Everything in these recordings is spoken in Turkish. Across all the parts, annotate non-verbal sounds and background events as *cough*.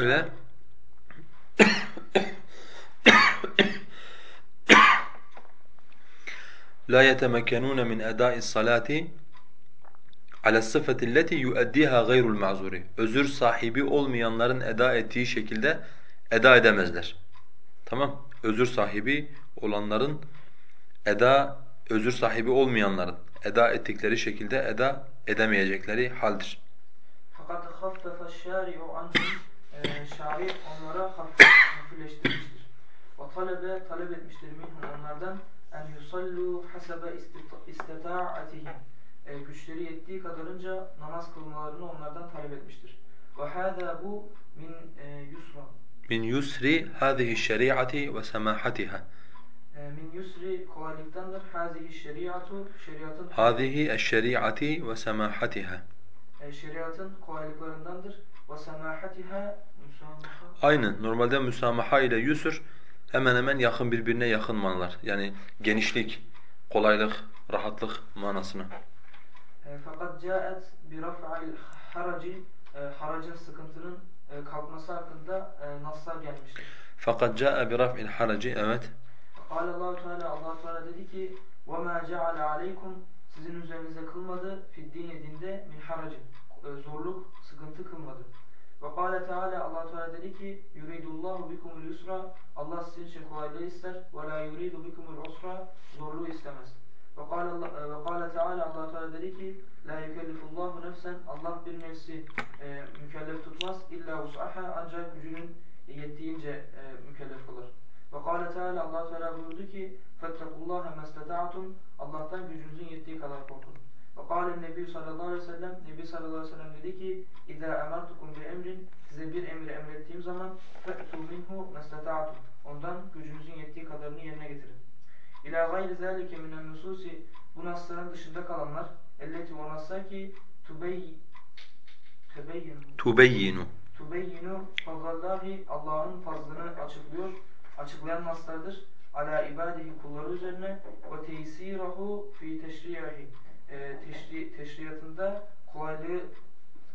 Şöyle *coughs* La yetemekkenun min eda'is salati ala sıfati allati yuaddiha gayrul ma'zuri. Özür sahibi olmayanların eda ettiği şekilde eda edemezler. Tamam? Özür sahibi olanların eda özür sahibi olmayanların eda ettikleri şekilde eda edemeyecekleri haldir. Fakat haffefe şari'u anhum e, şari onlara *coughs* hafifleştirmiştir. Ve talebe talep etmiştir minhum onlardan en yusallu hasebe isteta'atihim e, güçleri yettiği kadarınca namaz kılmalarını onlardan talep etmiştir. Ve hâzâ bu min e, yusra. Min yusri hâzihi şeri'ati ve semâhatiha. E, min yusri kolaylıktandır. Hâzihi şeriatü şeriatın Hâzihi eşşeri'ati ve semâhatiha. şeriatın kolaylıklarındandır. Aynı. Normalde müsamaha ile yusur hemen hemen yakın birbirine yakın manalar. Yani genişlik, kolaylık, rahatlık manasına. E, fakat caet bi raf'il haraci e, haracın sıkıntının e, kalkması hakkında e, naslar gelmiştir. Fakat caa bi raf'il haraci evet. Kâle Allah Teala Allah Teala dedi ki: "Ve ma ceale aleykum sizin üzerinize kılmadı fid dini dinde min haracı e, zorluk, sıkıntı kılmadı." Ve kâle Teala Allah Teala dedi ki: "Yuridullahu bikumul yusra." Allah sizin için kolaylığı ister ve la yuridu bikumul usra zorluğu istemez. Ve kâle kâle Teala Allah Teala dedi ki: "La yukellifullahu nefsen." Allah bir nefsi e, mükellef tutmaz illa vus'aha ancak gücünün yettiğince e, mükellef kılar. Ve kâle Teala Allah Teala buyurdu ki: "Fettekullâhe mestata'tum." Allah'tan gücünüzün yettiği kadar korkun. Ve kâle Nebi sallallahu aleyhi ve sellem Nebi sallallahu aleyhi ve sellem dedi ki: "İzâ emertukum bi emrin" size bir emri emrettiğim zaman fe'tu minhu mestata'tum. Ondan gücünüzün yettiği kadarını yerine getirin. İlâ gayri zâlike minen nususi bu nasların dışında kalanlar elleti o naslar ki tubey tebeyyinu Tubeyyinu. tubeyyinu fazlallahi Allah'ın fazlını açıklıyor, açıklayan naslardır. Ala ibadihi kulları üzerine ve teysirahu fi teşriyahi e, teşri, teşriyatında kolaylığı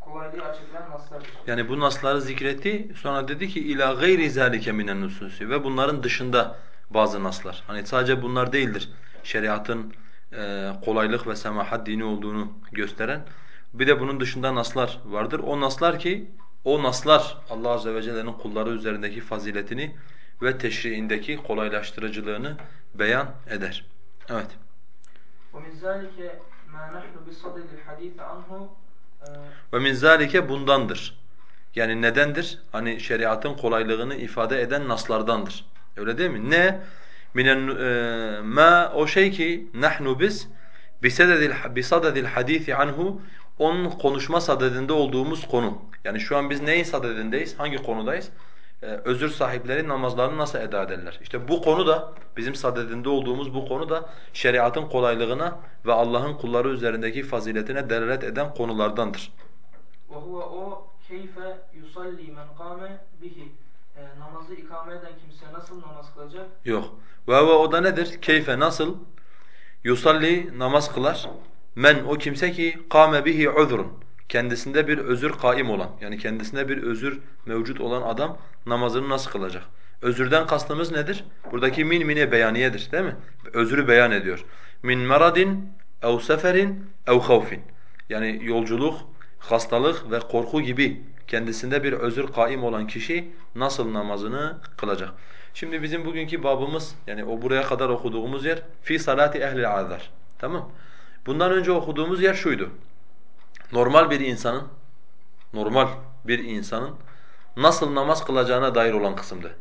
kolaylığı açıklayan naslardır. Yani bu nasları zikretti. Sonra dedi ki ila gayri zalike minen nususi ve bunların dışında bazı naslar. Hani sadece bunlar değildir. Şeriatın e, kolaylık ve semahat dini olduğunu gösteren. Bir de bunun dışında naslar vardır. O naslar ki o naslar Allah azze ve celle'nin kulları üzerindeki faziletini ve teşriğindeki kolaylaştırıcılığını beyan eder. Evet. ومن ذلك ve min zalike bundandır. Yani nedendir? Hani şeriatın kolaylığını ifade eden naslardandır. Öyle değil mi? Ne? Minen e, ma o şey ki nahnu biz bisadedil bisadedil hadisi anhu onun konuşma sadedinde olduğumuz konu. Yani şu an biz neyin sadedindeyiz? Hangi konudayız? Ee, özür sahipleri namazlarını nasıl eda ederler? İşte bu konu da bizim sadedinde olduğumuz bu konu da şeriatın kolaylığına ve Allah'ın kulları üzerindeki faziletine delalet eden konulardandır. وهو o keyfe yusalli men kâme bihi E, namazı ikame eden kimse nasıl namaz kılacak? Yok. Ve ve o da nedir? Keyfe nasıl? Yusalli namaz kılar. Men o kimse ki kâme bihi uzrun. Kendisinde bir özür kaim olan yani kendisinde bir özür mevcut olan adam namazını nasıl kılacak? Özürden kastımız nedir? Buradaki min mine beyaniyedir değil mi? Özrü beyan ediyor. Min maradin ev seferin ev havfin. Yani yolculuk, hastalık ve korku gibi kendisinde bir özür kaim olan kişi nasıl namazını kılacak? Şimdi bizim bugünkü babımız yani o buraya kadar okuduğumuz yer fi salati ehli azar. Tamam? Bundan önce okuduğumuz yer şuydu. Normal bir insanın normal bir insanın nasıl namaz kılacağına dair olan kısımdı.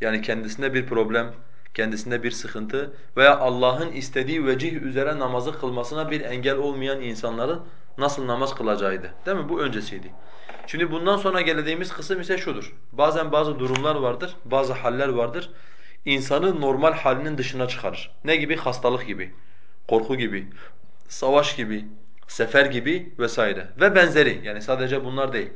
Yani kendisinde bir problem, kendisinde bir sıkıntı veya Allah'ın istediği vecih üzere namazı kılmasına bir engel olmayan insanların nasıl namaz kılacağıydı. Değil mi? Bu öncesiydi. Şimdi bundan sonra geldiğimiz kısım ise şudur. Bazen bazı durumlar vardır, bazı haller vardır. İnsanı normal halinin dışına çıkarır. Ne gibi? Hastalık gibi, korku gibi, savaş gibi, sefer gibi vesaire. Ve benzeri yani sadece bunlar değil.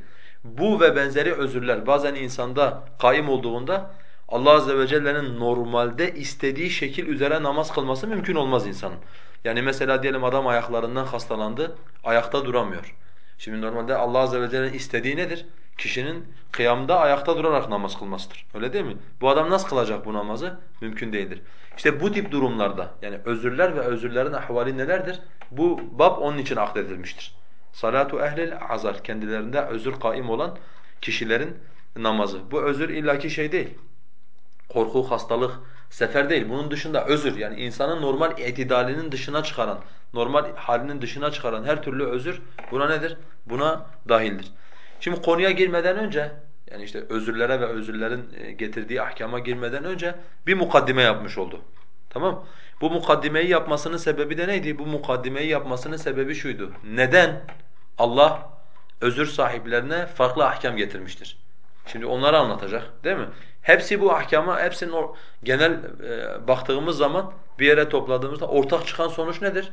Bu ve benzeri özürler bazen insanda kaim olduğunda Allah azze ve celle'nin normalde istediği şekil üzere namaz kılması mümkün olmaz insanın. Yani mesela diyelim adam ayaklarından hastalandı, ayakta duramıyor. Şimdi normalde Allah azze ve celle'nin istediği nedir? Kişinin kıyamda ayakta durarak namaz kılmasıdır. Öyle değil mi? Bu adam nasıl kılacak bu namazı? Mümkün değildir. İşte bu tip durumlarda yani özürler ve özürlerin ahvali nelerdir? Bu bab onun için akdedilmiştir. Salatu ehlil azar kendilerinde özür kaim olan kişilerin namazı. Bu özür illaki şey değil. Korku, hastalık, sefer değil. Bunun dışında özür yani insanın normal itidalinin dışına çıkaran, normal halinin dışına çıkaran her türlü özür buna nedir? Buna dahildir. Şimdi konuya girmeden önce yani işte özürlere ve özürlerin e, getirdiği ahkama girmeden önce bir mukaddime yapmış oldu. Tamam? Bu mukaddimeyi yapmasının sebebi de neydi? Bu mukaddimeyi yapmasının sebebi şuydu. Neden Allah özür sahiplerine farklı ahkam getirmiştir? Şimdi onları anlatacak değil mi? Hepsi bu ahkama, hepsinin genel e, baktığımız zaman bir yere topladığımızda ortak çıkan sonuç nedir?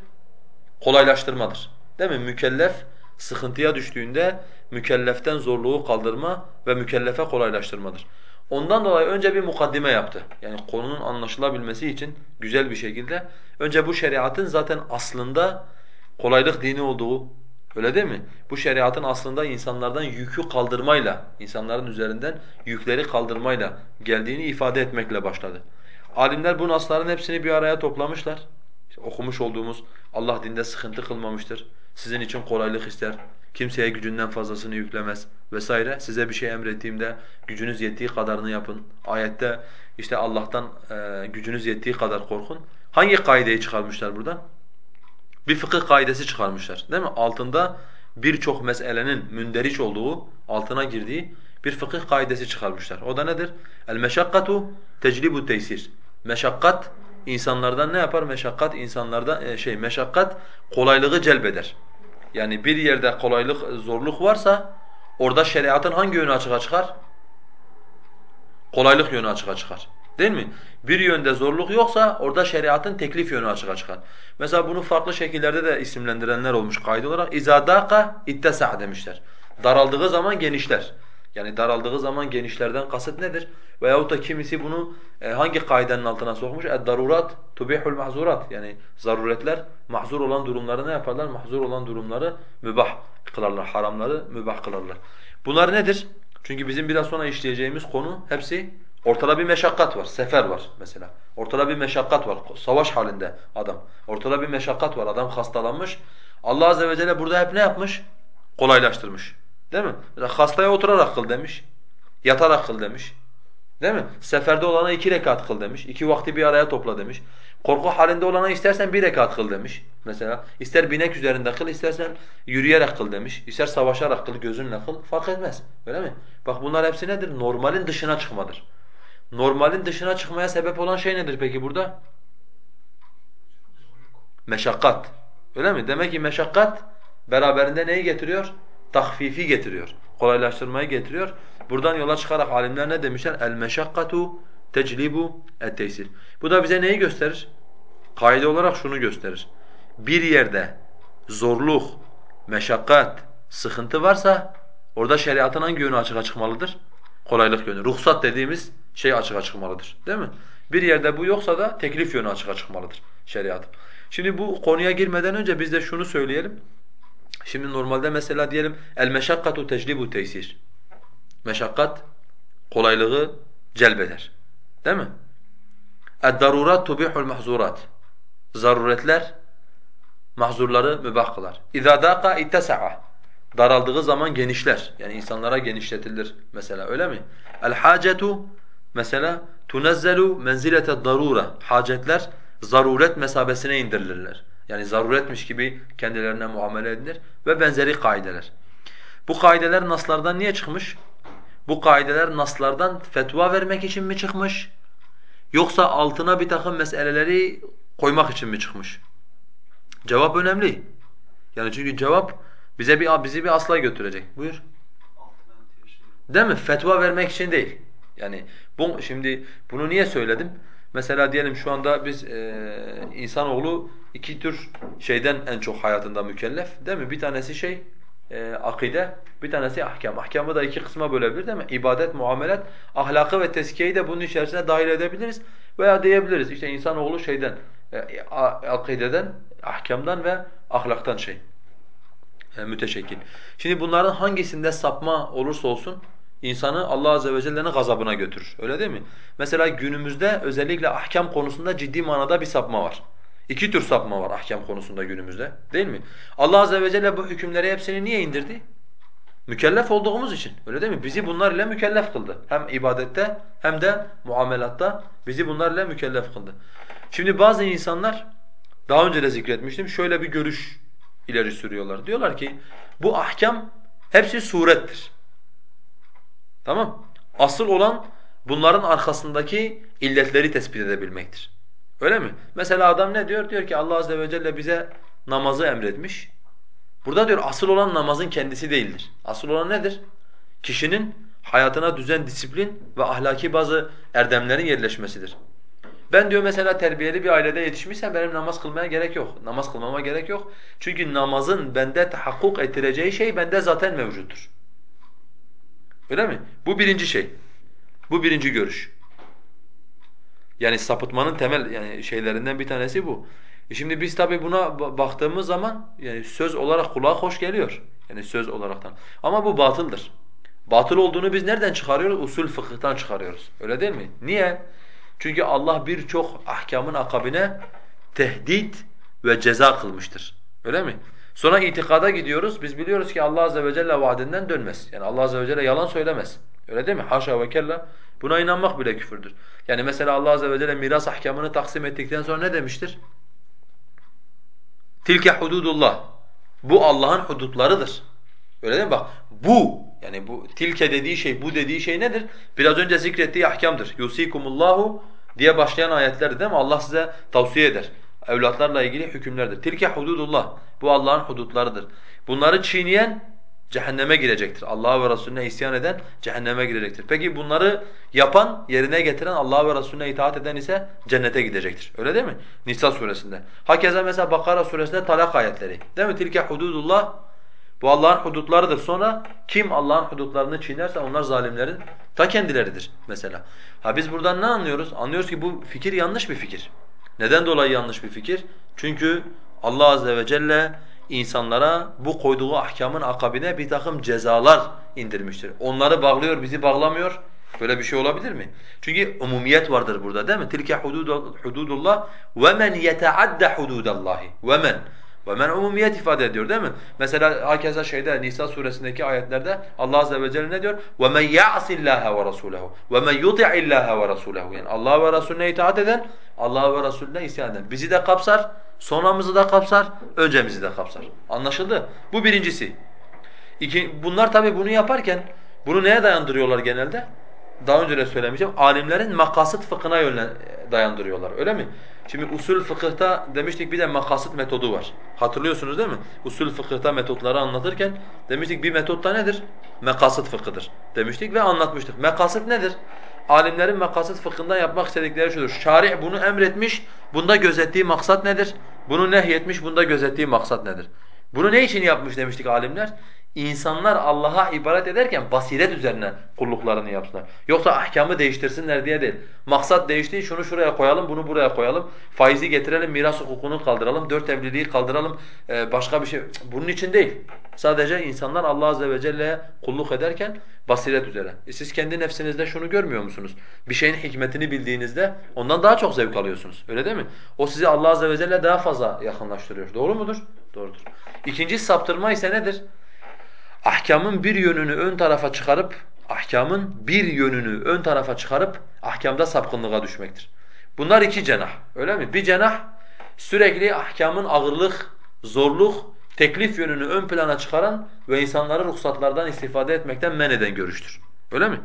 Kolaylaştırmadır. Değil mi? Mükellef sıkıntıya düştüğünde mükelleften zorluğu kaldırma ve mükellefe kolaylaştırmadır. Ondan dolayı önce bir mukaddime yaptı. Yani konunun anlaşılabilmesi için güzel bir şekilde önce bu şeriatın zaten aslında kolaylık dini olduğu öyle değil mi? Bu şeriatın aslında insanlardan yükü kaldırmayla, insanların üzerinden yükleri kaldırmayla geldiğini ifade etmekle başladı. Alimler bu nasların hepsini bir araya toplamışlar. İşte okumuş olduğumuz Allah dinde sıkıntı kılmamıştır. Sizin için kolaylık ister. Kimseye gücünden fazlasını yüklemez vesaire. Size bir şey emrettiğimde gücünüz yettiği kadarını yapın. Ayette işte Allah'tan e, gücünüz yettiği kadar korkun. Hangi kaideyi çıkarmışlar buradan? Bir fıkıh kaidesi çıkarmışlar değil mi? Altında birçok meselenin münderiç olduğu, altına girdiği bir fıkıh kaidesi çıkarmışlar. O da nedir? El meşakkatu teclibu teysir. Meşakkat insanlardan ne yapar? Meşakkat insanlardan e, şey meşakkat kolaylığı celbeder. Yani bir yerde kolaylık, zorluk varsa orada şeriatın hangi yönü açığa çıkar? Kolaylık yönü açığa çıkar. Değil mi? Bir yönde zorluk yoksa orada şeriatın teklif yönü açığa çıkar. Mesela bunu farklı şekillerde de isimlendirenler olmuş kaydı olarak. اِذَا دَاقَ اِتَّسَعْ demişler. Daraldığı zaman genişler. Yani daraldığı zaman genişlerden kasıt nedir? Veyahut da kimisi bunu e, hangi kaidenin altına sokmuş? اَدْدَرُورَاتِ تُبِحُ الْمَحْزُورَاتِ Yani zaruretler mahzur olan durumları ne yaparlar? Mahzur olan durumları mübah kılarlar, haramları mübah kılarlar. Bunlar nedir? Çünkü bizim biraz sonra işleyeceğimiz konu hepsi ortada bir meşakkat var, sefer var mesela. Ortada bir meşakkat var, savaş halinde adam. Ortada bir meşakkat var, adam hastalanmış. Allah azze ve celle burada hep ne yapmış? Kolaylaştırmış. Değil mi? Mesela hastaya oturarak kıl demiş. Yatarak kıl demiş. Değil mi? Seferde olana iki rekat kıl demiş. İki vakti bir araya topla demiş. Korku halinde olana istersen bir rekat kıl demiş. Mesela ister binek üzerinde kıl, istersen yürüyerek kıl demiş. İster savaşarak kıl, gözünle kıl. Fark etmez. Öyle mi? Bak bunlar hepsi nedir? Normalin dışına çıkmadır. Normalin dışına çıkmaya sebep olan şey nedir peki burada? Meşakkat. Öyle mi? Demek ki meşakkat beraberinde neyi getiriyor? tahfifi getiriyor. Kolaylaştırmayı getiriyor. Buradan yola çıkarak alimler ne demişler? El meşakkatu teclibu et-teysir. Bu da bize neyi gösterir? Kaide olarak şunu gösterir. Bir yerde zorluk, meşakkat, sıkıntı varsa orada şeriatın hangi yönü açığa çıkmalıdır? Kolaylık yönü. Ruhsat dediğimiz şey açığa çıkmalıdır. Değil mi? Bir yerde bu yoksa da teklif yönü açığa çıkmalıdır şeriat. Şimdi bu konuya girmeden önce biz de şunu söyleyelim. Şimdi normalde mesela diyelim el meşakkatu teclibu teysir Meşakkat kolaylığı celbeder. Değil mi? اَدْدَرُورَاتْ تُبِحُ الْمَحْزُورَاتِ Zaruretler mahzurları mübah kılar. اِذَا دَاقَ اِتَّسَعَ Daraldığı zaman genişler. Yani insanlara genişletilir mesela öyle mi? El-hacetu mesela tunazzelu menzilete darura. Hacetler zaruret mesabesine indirilirler. Yani zaruretmiş gibi kendilerine muamele edilir ve benzeri kaideler. Bu kaideler naslardan niye çıkmış? Bu kaideler naslardan fetva vermek için mi çıkmış? Yoksa altına bir takım meseleleri koymak için mi çıkmış? Cevap önemli. Yani çünkü cevap Bize bir bizi bir asla götürecek. Buyur. Değil mi? Fetva vermek için değil. Yani bu şimdi bunu niye söyledim? Mesela diyelim şu anda biz e, insanoğlu iki tür şeyden en çok hayatında mükellef değil mi? Bir tanesi şey e, akide, bir tanesi ahkam. Ahkamı da iki kısma bölebilir değil mi? İbadet, muamelat, ahlakı ve tezkiyeyi de bunun içerisine dahil edebiliriz. Veya diyebiliriz işte insanoğlu şeyden, e, akideden, ahkamdan ve ahlaktan şey e, müteşekkil. Şimdi bunların hangisinde sapma olursa olsun insanı Allah azze ve celle'nin gazabına götürür. Öyle değil mi? Mesela günümüzde özellikle ahkam konusunda ciddi manada bir sapma var. İki tür sapma var ahkam konusunda günümüzde. Değil mi? Allah azze ve celle bu hükümleri hepsini niye indirdi? Mükellef olduğumuz için. Öyle değil mi? Bizi bunlar ile mükellef kıldı. Hem ibadette hem de muamelatta bizi bunlar ile mükellef kıldı. Şimdi bazı insanlar daha önce de zikretmiştim. Şöyle bir görüş ileri sürüyorlar. Diyorlar ki bu ahkam hepsi surettir. Tamam? Asıl olan bunların arkasındaki illetleri tespit edebilmektir. Öyle mi? Mesela adam ne diyor? Diyor ki Allah azze ve celle bize namazı emretmiş. Burada diyor asıl olan namazın kendisi değildir. Asıl olan nedir? Kişinin hayatına düzen, disiplin ve ahlaki bazı erdemlerin yerleşmesidir. Ben diyor mesela terbiyeli bir ailede yetişmişsem benim namaz kılmaya gerek yok. Namaz kılmama gerek yok. Çünkü namazın bende tahakkuk ettireceği şey bende zaten mevcuttur. Öyle mi? Bu birinci şey. Bu birinci görüş. Yani sapıtmanın temel yani şeylerinden bir tanesi bu. E şimdi biz tabi buna baktığımız zaman yani söz olarak kulağa hoş geliyor. Yani söz olaraktan. Ama bu batıldır. Batıl olduğunu biz nereden çıkarıyoruz? Usul fıkıhtan çıkarıyoruz. Öyle değil mi? Niye? Çünkü Allah birçok ahkamın akabine tehdit ve ceza kılmıştır. Öyle mi? Sonra itikada gidiyoruz. Biz biliyoruz ki Allah azze ve celle vaadinden dönmez. Yani Allah azze ve celle yalan söylemez. Öyle değil mi? Haşa ve kella. Buna inanmak bile küfürdür. Yani mesela Allah azze ve celle miras ahkamını taksim ettikten sonra ne demiştir? Tilke hududullah. Bu Allah'ın hudutlarıdır. Öyle değil mi? Bak bu yani bu tilke dediği şey, bu dediği şey nedir? Biraz önce zikrettiği ahkamdır. Yusikumullahu diye başlayan ayetler değil mi? Allah size tavsiye eder. Evlatlarla ilgili hükümlerdir. Tilke hududullah. Bu Allah'ın hudutlarıdır. Bunları çiğneyen cehenneme girecektir. Allah'a ve Resulüne isyan eden cehenneme girecektir. Peki bunları yapan, yerine getiren Allah'a ve Resulüne itaat eden ise cennete gidecektir. Öyle değil mi? Nisa suresinde. Hakeza mesela Bakara suresinde talak ayetleri. Değil mi? Tilke hududullah. Bu Allah'ın hudutlarıdır. Sonra kim Allah'ın hudutlarını çiğnerse onlar zalimlerin ta kendileridir mesela. Ha biz buradan ne anlıyoruz? Anlıyoruz ki bu fikir yanlış bir fikir. Neden dolayı yanlış bir fikir? Çünkü Allah azze ve celle insanlara bu koyduğu ahkamın akabine bir takım cezalar indirmiştir. Onları bağlıyor, bizi bağlamıyor. Böyle bir şey olabilir mi? Çünkü umumiyet vardır burada değil mi? Tilke hududullah ve men yeteadda hududallahi. Ve men ve men umumiyet ifade ediyor değil mi? Mesela hakeza şeyde Nisa suresindeki ayetlerde Allah azze ve celle ne diyor? Ve men ya'sillaha ve rasulehu ve men yuti'illaha ve rasulehu. Yani Allah ve Resulüne itaat eden, Allah ve Resulüne isyan eden. Bizi de kapsar, sonramızı da kapsar, öncemizi de kapsar. Anlaşıldı? Bu birincisi. İki, bunlar tabi bunu yaparken bunu neye dayandırıyorlar genelde? Daha önce de söylemiştim. Alimlerin makasıt fıkhına yönlen dayandırıyorlar. Öyle mi? Şimdi usul fıkıhta demiştik bir de makasıt metodu var. Hatırlıyorsunuz değil mi? Usul fıkıhta metotları anlatırken demiştik bir metot da nedir? Mekasıt fıkıdır demiştik ve anlatmıştık. Mekasıt nedir? Alimlerin mekasıt fıkhından yapmak istedikleri şudur. Şari bunu emretmiş, bunda gözettiği maksat nedir? Bunu nehyetmiş, bunda gözettiği maksat nedir? Bunu ne için yapmış demiştik alimler? İnsanlar Allah'a ibadet ederken basiret üzerine kulluklarını yapsınlar. Yoksa ahkamı değiştirsinler diye değil. Maksat değişti, şunu şuraya koyalım, bunu buraya koyalım. Faizi getirelim, miras hukukunu kaldıralım, dört evliliği kaldıralım, ee, başka bir şey. Bunun için değil. Sadece insanlar Allah azze ve celle'ye kulluk ederken basiret üzere. E siz kendi nefsinizde şunu görmüyor musunuz? Bir şeyin hikmetini bildiğinizde ondan daha çok zevk alıyorsunuz. Öyle değil mi? O sizi Allah azze ve celle daha fazla yakınlaştırıyor. Doğru mudur? Doğrudur. İkinci saptırma ise nedir? Ahkamın bir yönünü ön tarafa çıkarıp ahkamın bir yönünü ön tarafa çıkarıp ahkamda sapkınlığa düşmektir. Bunlar iki cenah. Öyle mi? Bir cenah sürekli ahkamın ağırlık, zorluk, teklif yönünü ön plana çıkaran ve insanları ruhsatlardan istifade etmekten men eden görüştür. Öyle mi?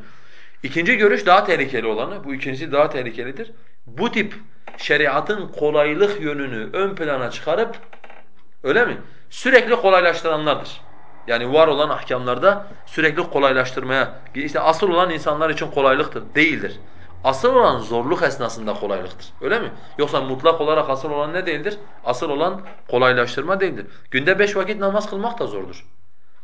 İkinci görüş daha tehlikeli olanı, bu ikincisi daha tehlikelidir. Bu tip şeriatın kolaylık yönünü ön plana çıkarıp öyle mi? Sürekli kolaylaştıranlardır. Yani var olan ahkamlarda sürekli kolaylaştırmaya, işte asıl olan insanlar için kolaylıktır, değildir. Asıl olan zorluk esnasında kolaylıktır. Öyle mi? Yoksa mutlak olarak asıl olan ne değildir? Asıl olan kolaylaştırma değildir. Günde beş vakit namaz kılmak da zordur.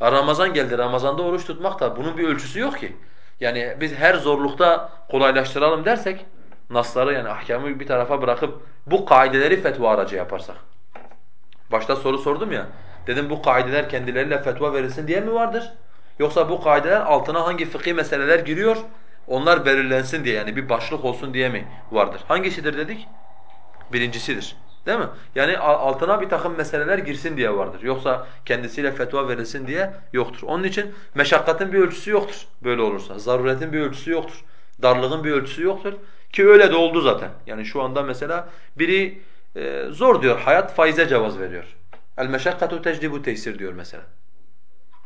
Ramazan geldi, Ramazanda oruç tutmak da bunun bir ölçüsü yok ki. Yani biz her zorlukta kolaylaştıralım dersek, nasları yani ahkamı bir tarafa bırakıp bu kaideleri fetva aracı yaparsak. Başta soru sordum ya, dedim bu kaideler kendileriyle fetva verilsin diye mi vardır? Yoksa bu kaideler altına hangi fıkhi meseleler giriyor, onlar belirlensin diye yani bir başlık olsun diye mi vardır? Hangisidir dedik? Birincisidir. Değil mi? Yani altına bir takım meseleler girsin diye vardır. Yoksa kendisiyle fetva verilsin diye yoktur. Onun için meşakkatin bir ölçüsü yoktur böyle olursa. Zaruretin bir ölçüsü yoktur. Darlığın bir ölçüsü yoktur. Ki öyle de oldu zaten. Yani şu anda mesela biri e, zor diyor, hayat faize cevaz veriyor. El meşakkatu tecdibu tesir diyor mesela.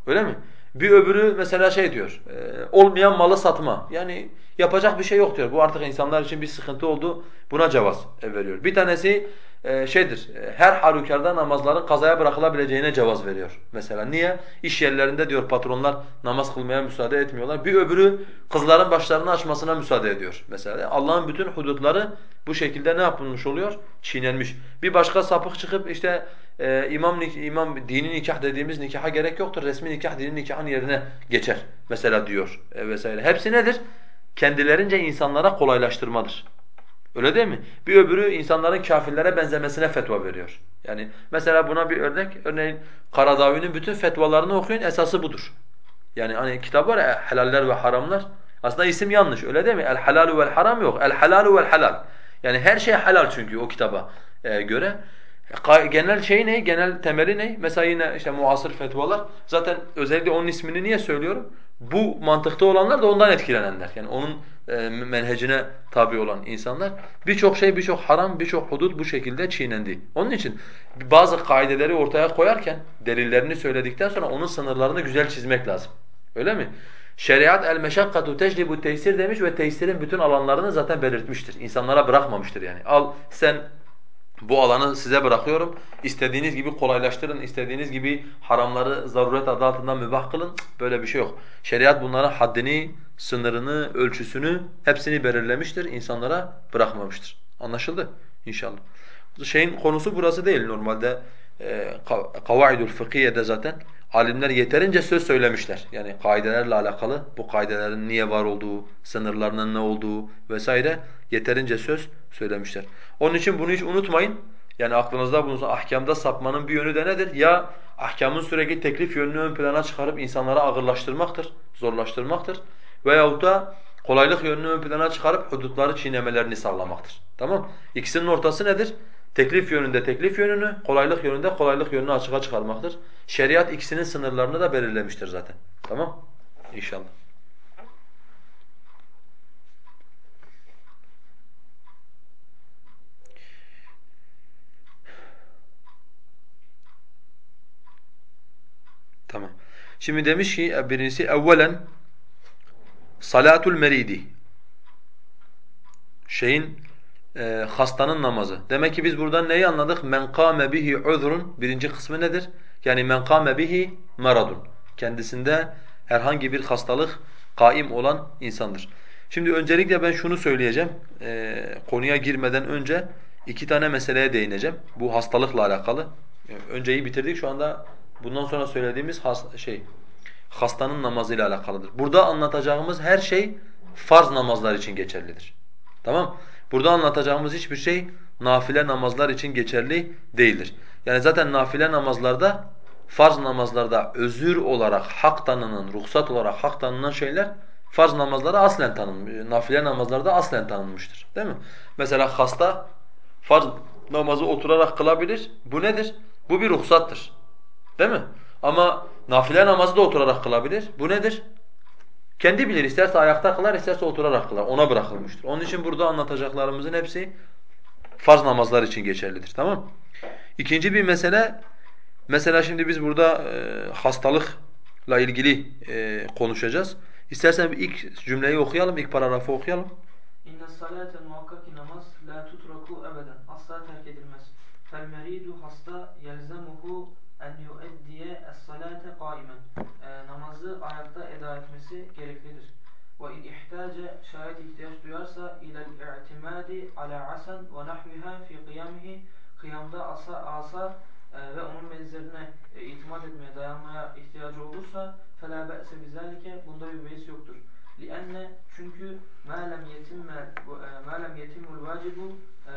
Öyle mi? Bir öbürü mesela şey diyor, e, olmayan malı satma. Yani yapacak bir şey yok diyor. Bu artık insanlar için bir sıkıntı oldu. Buna cevaz veriyor. Bir tanesi e, şeydir, e, her halükarda namazların kazaya bırakılabileceğine cevaz veriyor mesela. Niye? İş yerlerinde diyor patronlar namaz kılmaya müsaade etmiyorlar. Bir öbürü kızların başlarını açmasına müsaade ediyor mesela. Allah'ın bütün hudutları bu şekilde ne yapılmış oluyor? Çiğnenmiş. Bir başka sapık çıkıp işte e, imam imam dini nikah dediğimiz nikaha gerek yoktur. Resmi nikah dini nikahın yerine geçer mesela diyor e, vesaire. Hepsi nedir? Kendilerince insanlara kolaylaştırmadır. Öyle değil mi? Bir öbürü insanların kafirlere benzemesine fetva veriyor. Yani mesela buna bir örnek, örneğin Karadavi'nin bütün fetvalarını okuyun, esası budur. Yani hani kitap var ya, helaller ve haramlar. Aslında isim yanlış, öyle değil mi? El halalu vel haram yok, el halalu vel halal. Yani her şey helal çünkü o kitaba e, göre. Genel şey ne? Genel temeli ne? Mesela yine işte muasır fetvalar. Zaten özellikle onun ismini niye söylüyorum? Bu mantıkta olanlar da ondan etkilenenler. Yani onun e, menhecine tabi olan insanlar. Birçok şey, birçok haram, birçok hudut bu şekilde çiğnendi. Onun için bazı kaideleri ortaya koyarken, delillerini söyledikten sonra onun sınırlarını güzel çizmek lazım. Öyle mi? Şeriat el meşakkatu teclibu tesir demiş ve tesirin bütün alanlarını zaten belirtmiştir. İnsanlara bırakmamıştır yani. Al sen bu alanı size bırakıyorum. İstediğiniz gibi kolaylaştırın, istediğiniz gibi haramları zaruret adı altında mübah kılın. Böyle bir şey yok. Şeriat bunlara haddini, sınırını, ölçüsünü hepsini belirlemiştir. insanlara bırakmamıştır. Anlaşıldı inşallah. Şeyin konusu burası değil normalde. E, Kavaidul Fıkhiye'de zaten alimler yeterince söz söylemişler. Yani kaidelerle alakalı bu kaidelerin niye var olduğu, sınırlarının ne olduğu vesaire yeterince söz söylemişler. Onun için bunu hiç unutmayın. Yani aklınızda bulunsun ahkamda sapmanın bir yönü de nedir? Ya ahkamın sürekli teklif yönünü ön plana çıkarıp insanlara ağırlaştırmaktır, zorlaştırmaktır. Veyahut da kolaylık yönünü ön plana çıkarıp hudutları çiğnemelerini sağlamaktır. Tamam? İkisinin ortası nedir? Teklif yönünde teklif yönünü, kolaylık yönünde kolaylık yönünü açığa çıkarmaktır. Şeriat ikisinin sınırlarını da belirlemiştir zaten. Tamam? İnşallah. Tamam. Şimdi demiş ki birincisi evvelen salatul meridi. Şeyin e, hastanın namazı. Demek ki biz buradan neyi anladık? Men kâme bihi uzrun. Birinci kısmı nedir? Yani men kâme bihi maradun. Kendisinde herhangi bir hastalık kaim olan insandır. Şimdi öncelikle ben şunu söyleyeceğim. E, konuya girmeden önce iki tane meseleye değineceğim. Bu hastalıkla alakalı. Önceyi bitirdik. Şu anda bundan sonra söylediğimiz has, şey hastanın namazıyla alakalıdır. Burada anlatacağımız her şey farz namazlar için geçerlidir. Tamam? Burada anlatacağımız hiçbir şey nafile namazlar için geçerli değildir. Yani zaten nafile namazlarda, farz namazlarda özür olarak hak tanınan, ruhsat olarak hak tanınan şeyler farz namazlara aslen tanınmış, nafile namazlarda aslen tanınmıştır. Değil mi? Mesela hasta farz namazı oturarak kılabilir. Bu nedir? Bu bir ruhsattır. Değil mi? Ama nafile namazı da oturarak kılabilir. Bu nedir? Kendi bilir. isterse ayakta kılar, isterse oturarak kılar. Ona bırakılmıştır. Onun için burada anlatacaklarımızın hepsi farz namazlar için geçerlidir. Tamam İkinci bir mesele, mesela şimdi biz burada e, hastalıkla ilgili e, konuşacağız. İstersen ilk cümleyi okuyalım, ilk paragrafı okuyalım. İnne salate muhakkak namaz la tutraku ebeden. Asla terk edilmez. Fel meridu hasta yelzemuhu en yu'eddiye es-salate kaimen. E, namazı ayakta eda etmesi gereklidir. Ve in ihtace şayet ihtiyaç duyarsa ilel i'timadi ala asan ve nahviha fi kıyamihi kıyamda asa asa e, ve onun benzerine e, itimat etmeye dayanmaya ihtiyacı olursa fela be'se bizalike bunda bir beis yoktur. Lianne çünkü ma lem yetimme ma lem yetimul vacibu e,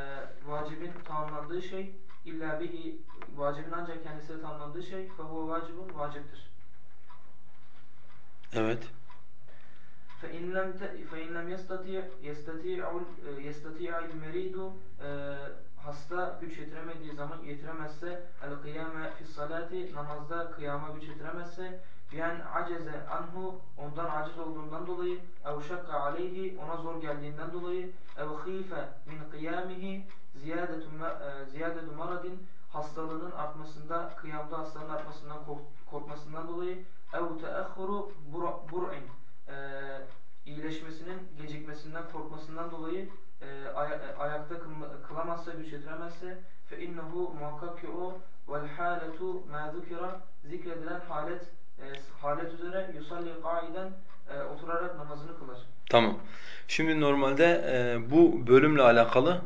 vacibin tamamlandığı şey illa bihi vacibin ancak kendisiyle tamamlandığı şey فَهُوَ vacibun vaciptir. Evet. فَاِنْ لَمْ فَاِنْ لَمْ يَسْتَطِيعُ يَسْتَطِيعُ الْمَرِيدُ hasta güç yetiremediği zaman yetiremezse el kıyame fis salati namazda kıyama güç yetiremezse biyen aceze anhu ondan aciz olduğundan dolayı ev şakka aleyhi ona zor geldiğinden dolayı ev khife min kıyamihi ziyadetu e, maradin hastalığının artmasında kıyamda hastalığın artmasından korkmasından dolayı ev teahhuru bur'in e, iyileşmesinin gecikmesinden korkmasından dolayı e, ay e, ayakta kılamazsa, güç yetiremezse fe innehu muhakkak ki o vel haletu ma zukira zikredilen halet e, halet üzere yusalli kaiden e, oturarak namazını kılar. Tamam. Şimdi normalde e, bu bölümle alakalı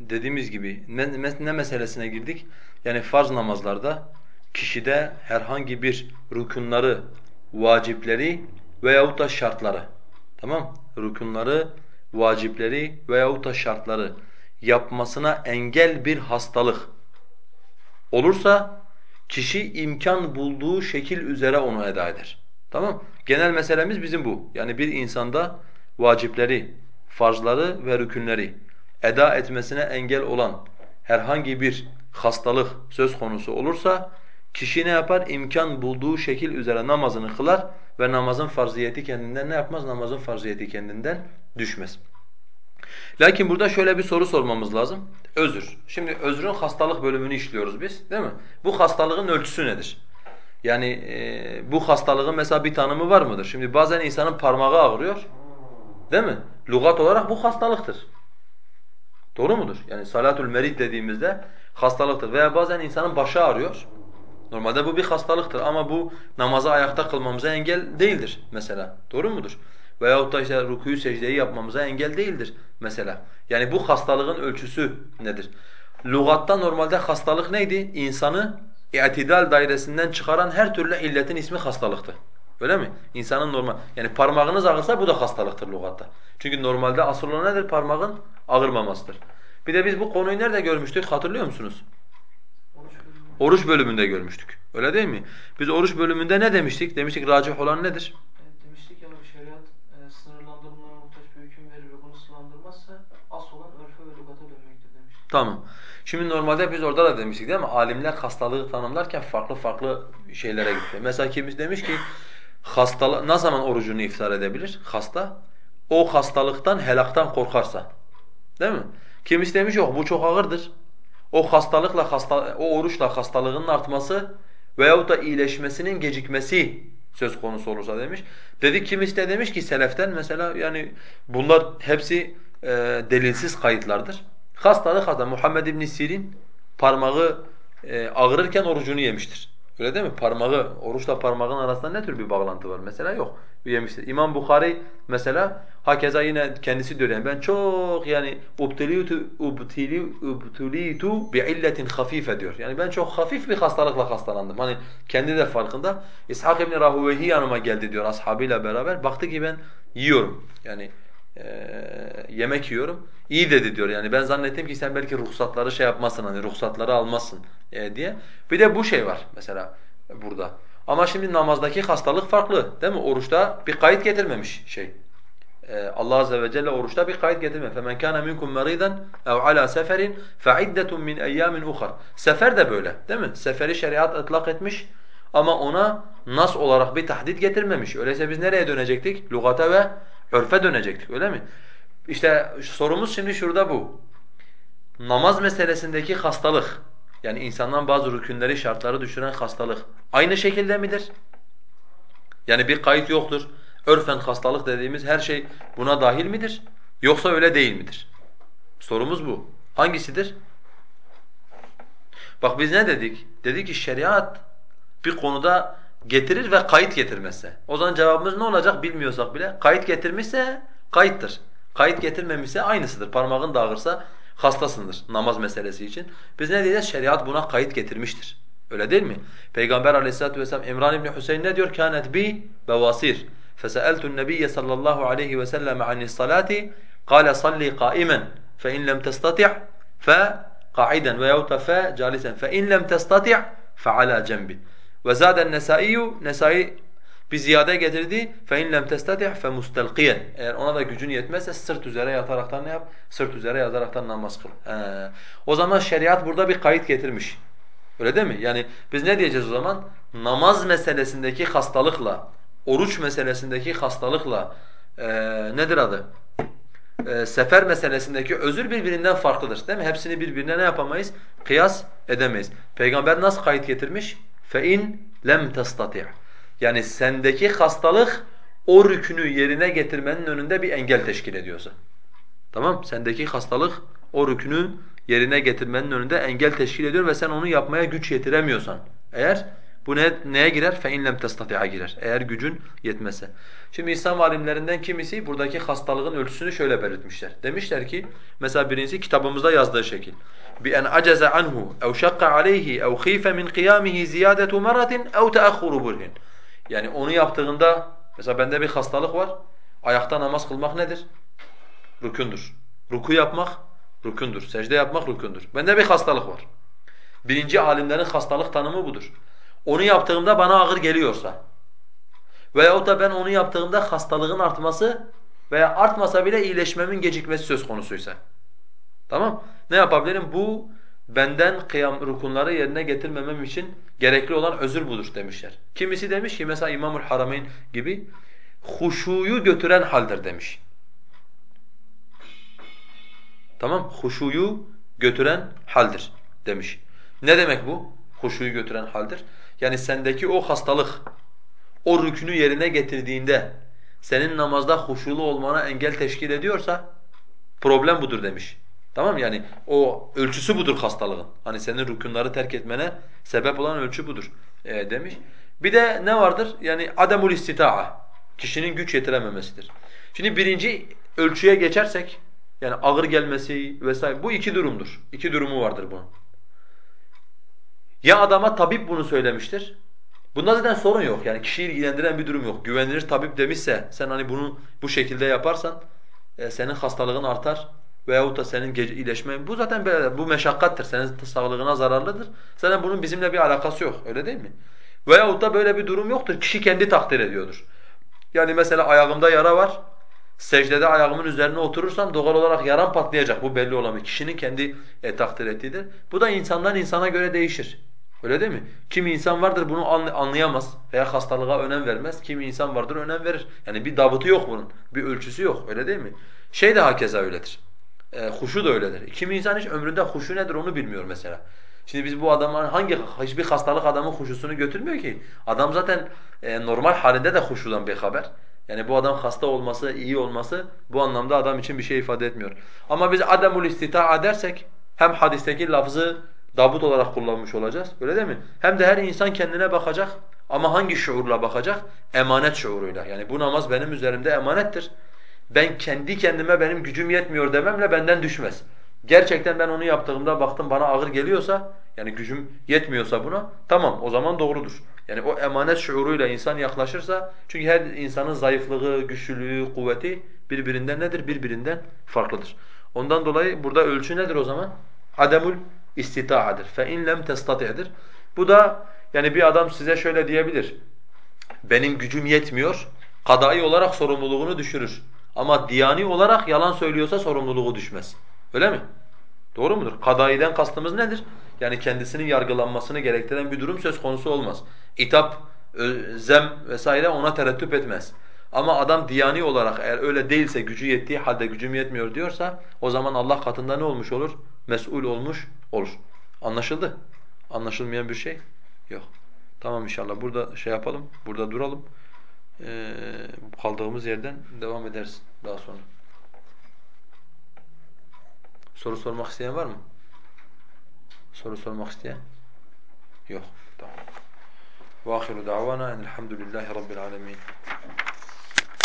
dediğimiz gibi ne, ne meselesine girdik? Yani farz namazlarda kişide herhangi bir rükunları, vacipleri veyahut da şartları tamam rükunları vacipleri veyahut da şartları yapmasına engel bir hastalık olursa kişi imkan bulduğu şekil üzere onu eda eder. Tamam? Genel meselemiz bizim bu. Yani bir insanda vacipleri, farzları ve rükünleri eda etmesine engel olan herhangi bir hastalık söz konusu olursa kişi ne yapar? İmkan bulduğu şekil üzere namazını kılar ve namazın farziyeti kendinden ne yapmaz? Namazın farziyeti kendinden düşmez. Lakin burada şöyle bir soru sormamız lazım. Özür. Şimdi özrün hastalık bölümünü işliyoruz biz değil mi? Bu hastalığın ölçüsü nedir? Yani e, bu hastalığın mesela bir tanımı var mıdır? Şimdi bazen insanın parmağı ağrıyor. Değil mi? Lugat olarak bu hastalıktır. Doğru mudur? Yani salatul merid dediğimizde hastalıktır. Veya bazen insanın başı ağrıyor. Normalde bu bir hastalıktır ama bu namazı ayakta kılmamıza engel değildir mesela. Doğru mudur? Veyahut da işte rükûyu secdeyi yapmamıza engel değildir mesela. Yani bu hastalığın ölçüsü nedir? Lugatta normalde hastalık neydi? İnsanı i'tidal dairesinden çıkaran her türlü illetin ismi hastalıktı. Öyle mi? İnsanın normal yani parmağınız ağırsa bu da hastalıktır lugatta. Çünkü normalde asıl olan nedir? Parmağın ağırmamasıdır. Bir de biz bu konuyu nerede görmüştük hatırlıyor musunuz? Oruç bölümünde görmüştük. Öyle değil mi? Biz oruç bölümünde ne demiştik? Demiştik racih olan nedir? Evet, demiştik ya şeriat e, sınırlandırmalara muhtaç bir hüküm verir ve bunu sınırlandırmazsa asıl olan örfe ve lugata dönmektir demiştik. Tamam. Şimdi normalde biz orada da demiştik değil mi? Alimler hastalığı tanımlarken farklı farklı şeylere gitti. Mesela kimisi demiş ki hastalık ne zaman orucunu iftar edebilir? Hasta o hastalıktan helaktan korkarsa. Değil mi? Kimisi demiş yok bu çok ağırdır o hastalıkla hasta o oruçla hastalığının artması veyahut da iyileşmesinin gecikmesi söz konusu olursa demiş. Dedi kimisi de demiş ki seleften mesela yani bunlar hepsi e, delilsiz kayıtlardır. Hastalık hasta Muhammed İbn Sirin parmağı e, ağrırken orucunu yemiştir. Öyle değil mi? Parmağı, oruçla parmağın arasında ne tür bir bağlantı var? Mesela yok. Yemiştir. İmam Bukhari mesela hakeza yine kendisi diyor yani ben çok yani ubtilitu ubtili ubtilitu bi illetin hafife diyor. Yani ben çok hafif bir hastalıkla hastalandım. Hani kendi de farkında. İshak ibn Rahuveyhi yanıma geldi diyor ashabıyla beraber. Baktı ki ben yiyorum. Yani e, yemek yiyorum. İyi dedi diyor yani ben zannettim ki sen belki ruhsatları şey yapmazsın hani ruhsatları almazsın e, diye. Bir de bu şey var mesela burada. Ama şimdi namazdaki hastalık farklı değil mi? Oruçta bir kayıt getirmemiş şey. Ee, Allah azze ve celle oruçta bir kayıt getirme. فَمَنْ كَانَ مِنْكُمْ مَرِيضًا اَوْ عَلَى سَفَرٍ فَعِدَّةٌ مِنْ اَيَّامٍ اُخَرٍ Sefer de böyle değil mi? Seferi şeriat ıtlak etmiş ama ona nas olarak bir tahdit getirmemiş. Öyleyse biz nereye dönecektik? Lugata ve örfe dönecektik öyle mi? İşte sorumuz şimdi şurada bu. Namaz meselesindeki hastalık yani insandan bazı rükünleri, şartları düşüren hastalık aynı şekilde midir? Yani bir kayıt yoktur. Örfen hastalık dediğimiz her şey buna dahil midir? Yoksa öyle değil midir? Sorumuz bu. Hangisidir? Bak biz ne dedik? Dedik ki şeriat bir konuda getirir ve kayıt getirmezse. O zaman cevabımız ne olacak bilmiyorsak bile. Kayıt getirmişse kayıttır. Kayıt getirmemişse aynısıdır. Parmağın dağırsa hastasındır namaz meselesi için. Biz ne diyeceğiz? Şeriat buna kayıt getirmiştir. Öyle değil mi? Peygamber aleyhissalatu vesselam İmran İbni Hüseyin ne diyor? كَانَتْ بِي بَوَاسِيرٌ فَسَأَلْتُ النَّبِيَّ صلى الله عليه وسلم عن الصلاة قال صلي قائما فإن لم تستطع فقاعدا ويوت فجالسا فإن لم تستطع فعلى جنب وزاد النسائي Nesai bir ziyade getirdi. فَاِنْ لَمْ تَسْتَطِعْ فَمُسْتَلْقِيًا Eğer ona da gücün yetmezse sırt üzere yataraktan ne yap? Sırt üzere yataraktan namaz kıl. He. O zaman şeriat burada bir kayıt getirmiş. Öyle değil mi? Yani biz ne diyeceğiz o zaman? Namaz meselesindeki hastalıkla, oruç meselesindeki hastalıkla, e, nedir adı? E, sefer meselesindeki özür birbirinden farklıdır. Değil mi? Hepsini birbirine ne yapamayız? Kıyas edemeyiz. Peygamber nasıl kayıt getirmiş? fe in lem tastati'. Yani sendeki hastalık o rükünü yerine getirmenin önünde bir engel teşkil ediyorsa. Tamam? Sendeki hastalık o rükünü yerine getirmenin önünde engel teşkil ediyor ve sen onu yapmaya güç yetiremiyorsan eğer bu ne, neye girer? فَاِنْ lem تَسْتَطِع'a girer. Eğer gücün yetmezse. Şimdi İslam alimlerinden kimisi buradaki hastalığın ölçüsünü şöyle belirtmişler. Demişler ki mesela birincisi kitabımızda yazdığı şekil. بأن عجز عنه أو شق عليه أو خيف من قيامه زيادة مرة أو تأخر برهن. Yani onu yaptığında mesela bende bir hastalık var. Ayakta namaz kılmak nedir? Rükündür. Ruku yapmak rükündür. Secde yapmak rükündür. Bende bir hastalık var. Birinci alimlerin hastalık tanımı budur. Onu yaptığımda bana ağır geliyorsa veyahut da ben onu yaptığımda hastalığın artması veya artmasa bile iyileşmemin gecikmesi söz konusuysa. Tamam? Ne yapabilirim? Bu benden kıyam rukunları yerine getirmemem için gerekli olan özür budur demişler. Kimisi demiş ki mesela İmamul Harameyn gibi huşuyu götüren haldir demiş. Tamam? Huşuyu götüren haldir demiş. Ne demek bu? Huşuyu götüren haldir. Yani sendeki o hastalık o rükünü yerine getirdiğinde senin namazda huşulu olmana engel teşkil ediyorsa problem budur demiş. Tamam yani o ölçüsü budur hastalığın. Hani senin rükunları terk etmene sebep olan ölçü budur e, demiş. Bir de ne vardır? Yani ademul istita'a. Kişinin güç yetirememesidir. Şimdi birinci ölçüye geçersek yani ağır gelmesi vesaire bu iki durumdur. İki durumu vardır bunun. Ya adama tabip bunu söylemiştir. Bunda zaten sorun yok. Yani kişiyi ilgilendiren bir durum yok. Güvenilir tabip demişse sen hani bunu bu şekilde yaparsan e, senin hastalığın artar veyahut da senin iyileşmen bu zaten böyle bu meşakkattır. Senin sağlığına zararlıdır. Zaten bunun bizimle bir alakası yok. Öyle değil mi? Veyahut da böyle bir durum yoktur. Kişi kendi takdir ediyordur. Yani mesela ayağımda yara var. Secdede ayağımın üzerine oturursam doğal olarak yaram patlayacak. Bu belli olan kişinin kendi e, takdir ettiğidir. Bu da insandan insana göre değişir. Öyle değil mi? Kimi insan vardır bunu anlayamaz veya hastalığa önem vermez. Kimi insan vardır önem verir. Yani bir davutu yok bunun. Bir ölçüsü yok. Öyle değil mi? Şey de hakeza öyledir. E, huşu da öyledir. Kimi insan hiç ömründe huşu nedir onu bilmiyor mesela. Şimdi biz bu adamın hangi hiçbir hastalık adamın huşusunu götürmüyor ki. Adam zaten e, normal halinde de huşudan bir haber. Yani bu adam hasta olması, iyi olması bu anlamda adam için bir şey ifade etmiyor. Ama biz ademul istita'a dersek hem hadisteki lafzı dabut olarak kullanmış olacağız. Öyle değil mi? Hem de her insan kendine bakacak ama hangi şuurla bakacak? Emanet şuuruyla. Yani bu namaz benim üzerimde emanettir ben kendi kendime benim gücüm yetmiyor dememle benden düşmez. Gerçekten ben onu yaptığımda baktım bana ağır geliyorsa, yani gücüm yetmiyorsa buna, tamam o zaman doğrudur. Yani o emanet şuuruyla insan yaklaşırsa, çünkü her insanın zayıflığı, güçlülüğü, kuvveti birbirinden nedir? Birbirinden farklıdır. Ondan dolayı burada ölçü nedir o zaman? Ademul istita'adır. Fe in lem testati'dir. Bu da yani bir adam size şöyle diyebilir. Benim gücüm yetmiyor. Kadai olarak sorumluluğunu düşürür. Ama diyani olarak yalan söylüyorsa sorumluluğu düşmez. Öyle mi? Doğru mudur? Kadaiden kastımız nedir? Yani kendisinin yargılanmasını gerektiren bir durum söz konusu olmaz. İtap, zem vesaire ona tereddüt etmez. Ama adam diyani olarak eğer öyle değilse gücü yettiği halde gücüm yetmiyor diyorsa o zaman Allah katında ne olmuş olur? Mesul olmuş olur. Anlaşıldı? Anlaşılmayan bir şey yok. Tamam inşallah burada şey yapalım, burada duralım e, kaldığımız yerden devam ederiz daha sonra. Soru sormak isteyen var mı? Soru sormak isteyen? Yok. Tamam. وآخر دعوانا أن الحمد لله رب العالمين